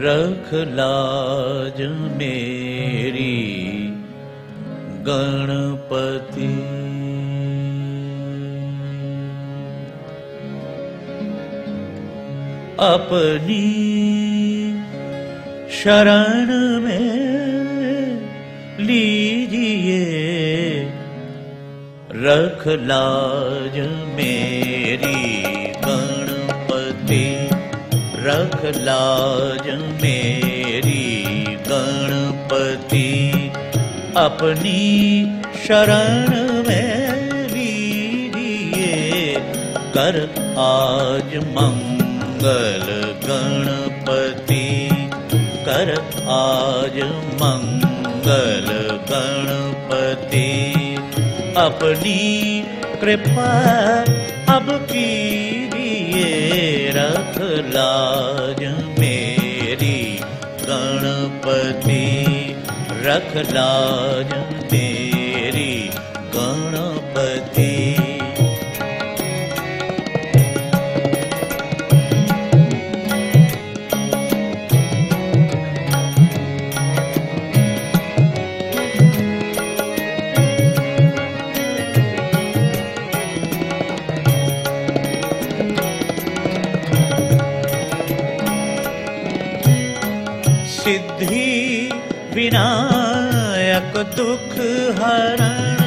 रख लाज मेरी गणपति। अपनी शरण में लीजिए रख लाज मेरी गणपति रख लाज मेरी गणपति, अपनी शरण में लीजिए कर आज मंगल गणपति, कर आज मंगल गणपति, अपनी कृपा अब रख गणपति रख लाज मेरी सिद्धि विनायक दुख हरण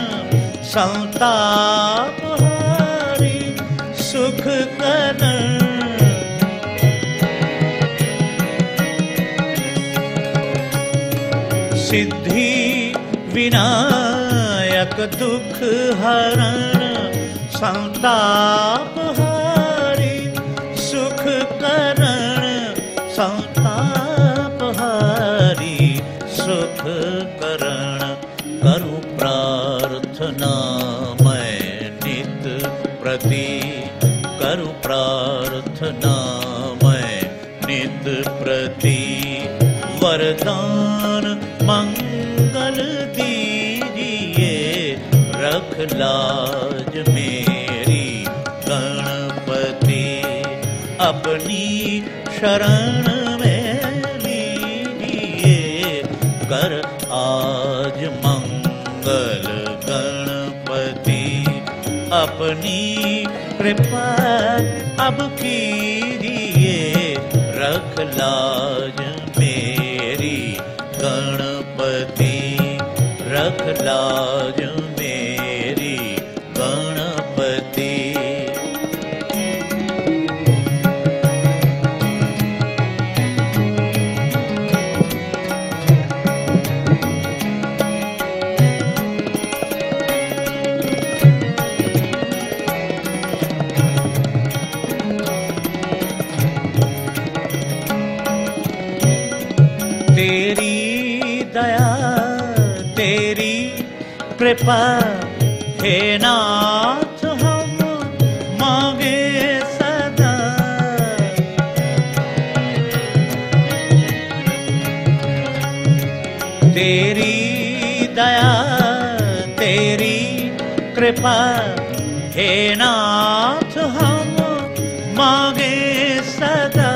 संताप हारी सुख करण। सिद्धि विनायक दुख हरण संताप हारी करण करु प्रार्थना, मैं नित प्रति करु प्रार्थना, मैं नित प्रति वरदान मंगल दीजिए, रख लाज मेरी गणपति, अपनी शरण अपनी कृपा अब कीजिए रख लाज मेरी गणपति रख लाज कृपा, हे नाथ, हम मांगे सदा। तेरी दया, तेरी कृपा, हे नाथ, हम मांगे सदा।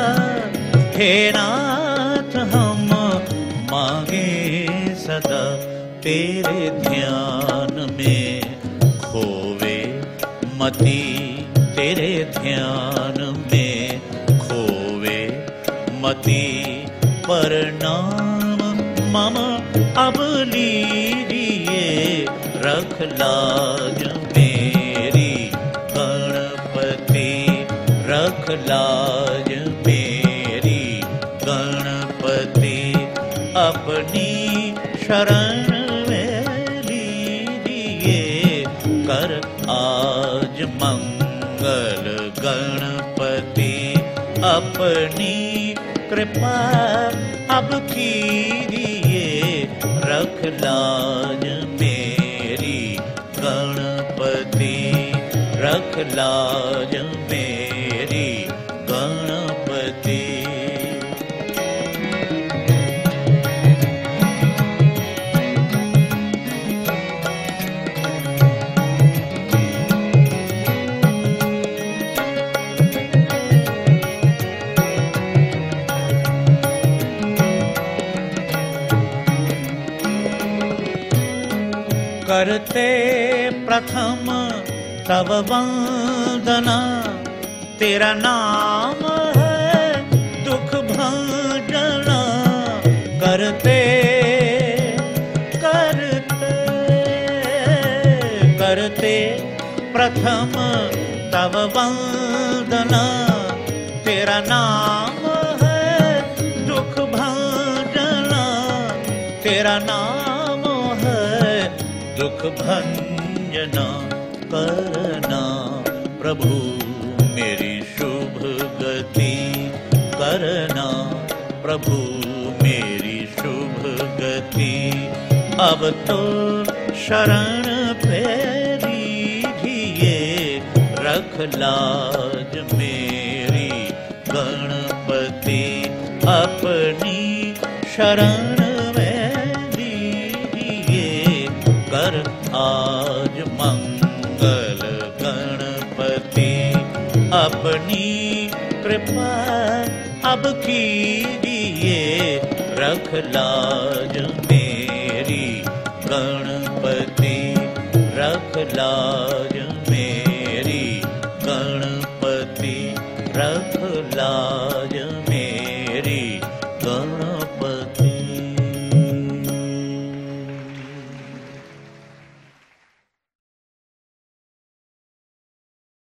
हे नाथ तेरे ध्यान में खोवे मती, तेरे ध्यान में खोवे मती। परनाम मम अब लीजिए, रख लाज मेरी। गणपति, रख लाज मेरी। गणपति, अपनी शरण कर, आज मंगल गणपति अपनी कृपा अब कीजिए रख लाज मेरी गणपति, रख लाज मेरी करते प्रथम तब वंदना। तेरा नाम है दुख भंजना। करते करते करते प्रथम तब वंदना। तेरा नाम है दुख भंजना। तेरा नाम भंजना करना। प्रभु, मेरी शुभ गति करना। प्रभु, मेरी शुभ गति अब तो शरण फेरी धिए रख लाज मेरी। गणपति अपनी शरण कृपा अब कीजिए रख लाज मेरी। गणपति रख लाज मेरी। गणपति रख लाज